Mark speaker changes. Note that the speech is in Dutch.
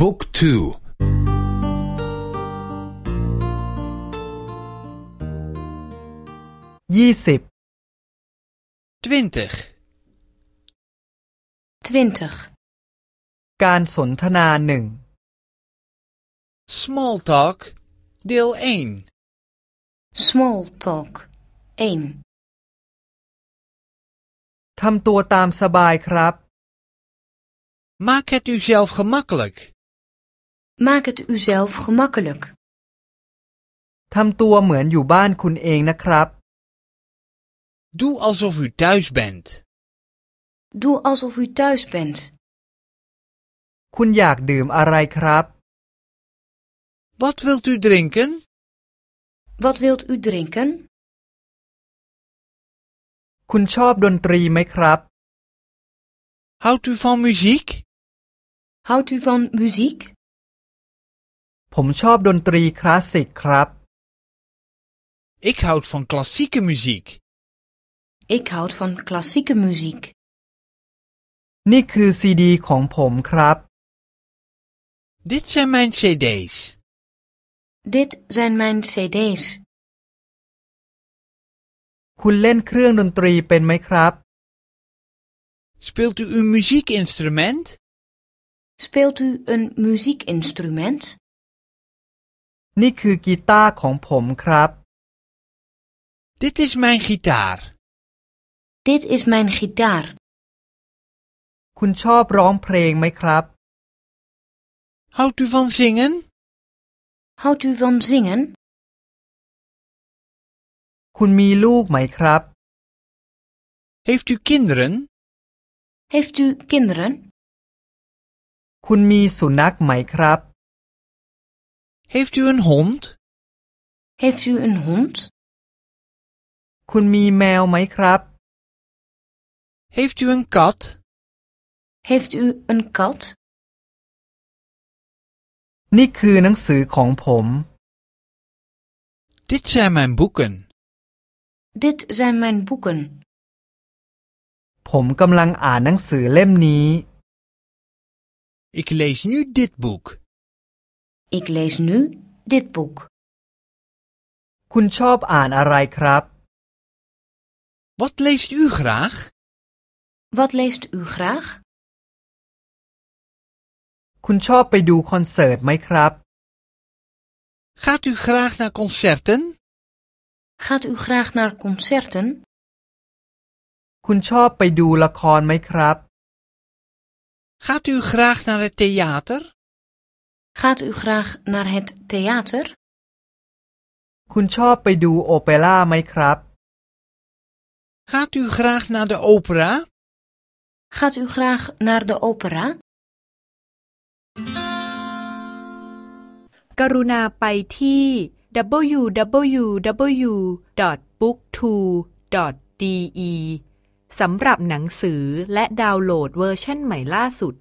Speaker 1: บุ๊กทู
Speaker 2: ยี่สิบ
Speaker 3: twintig,
Speaker 4: 20.
Speaker 2: การสนทนาหนึ่ง
Speaker 3: small talk, deel 1.
Speaker 4: Small talk 1.
Speaker 2: ทำตัวตามสบายครับ
Speaker 3: Maak het uzelf gemakkelijk.
Speaker 4: Maak het uzelf gemakkelijk.
Speaker 2: ทำตัวเหมือนอยู่บ้านคุณเองนะครับ
Speaker 3: Doe alsof u thuis bent.
Speaker 4: Doe alsof u thuis bent.
Speaker 2: คุณอยากดื่มอะไรครับ
Speaker 3: Wat wilt u drinken?
Speaker 4: Wat wilt u drinken?
Speaker 2: คุณชอบดนตรีไหมครับ
Speaker 3: Houdt u van muziek?
Speaker 4: Houdt u van muziek?
Speaker 2: ผมชอบดนตรีคลาสสิกครับ
Speaker 3: Ik houd van klassieke muziek.
Speaker 4: Ik houd van klassieke muziek.
Speaker 2: นี่คือซีดีของผมครับ
Speaker 3: Dit zijn mijn cd's.
Speaker 4: Dit zijn mijn cd's.
Speaker 2: คุณเล่นเครื่องดนตรีเป็นไหมครับ
Speaker 3: Speelt u een muziekinstrument?
Speaker 4: Speelt u een muziekinstrument?
Speaker 2: นี่คือกีตาร์ของผมครับ
Speaker 3: Dit is mijn gitaar.
Speaker 4: Dit is mijn gitaar.
Speaker 2: คุณชอบร้องเพลงไหมครับ
Speaker 3: Houdt u van zingen?
Speaker 4: Houdt u van zingen?
Speaker 2: คุณมีลูกไหมครับ
Speaker 3: Heeft u kinderen?
Speaker 4: Heeft u kinderen?
Speaker 2: คุณมีสุนัขไหมครับ
Speaker 3: Heeft u een hond?
Speaker 4: Heeft u een hond?
Speaker 2: คุณมีแมวไหมครับ
Speaker 3: Heeft u een kat?
Speaker 4: Heeft u een kat?
Speaker 2: นี่คือหนังสือของผม
Speaker 3: Dit zijn mijn boeken.
Speaker 4: Dit zijn mijn boeken.
Speaker 2: ผมกำลังอ่านหนังสือเล่มนี้
Speaker 3: Ik lees nu dit boek.
Speaker 4: Ik lees nu dit boek.
Speaker 2: คุณชอบอ่านอะไรครับ
Speaker 3: Wat leest u graag?
Speaker 4: Wat leest u graag?
Speaker 2: คุณชอบไปดูคอนเสิร์ตไหมครับ
Speaker 3: Gaat u graag naar concerten?
Speaker 4: Gaat u graag naar concerten?
Speaker 2: คุณชอบไปดูละครไหมครับ
Speaker 3: Gaat u graag naar het theater?
Speaker 4: Gaat u graag naar het theater?
Speaker 2: คุณชอบไปดูโอเปร่าไหมครับ
Speaker 3: Gaat u graag naar de opera?
Speaker 4: Gaat u graag naar de opera?
Speaker 5: กรุณาไปที่ www.booktwo.de สำหรับหนังสือและดาวน์โหลดเวอร์ชันใหม่ล่าสุด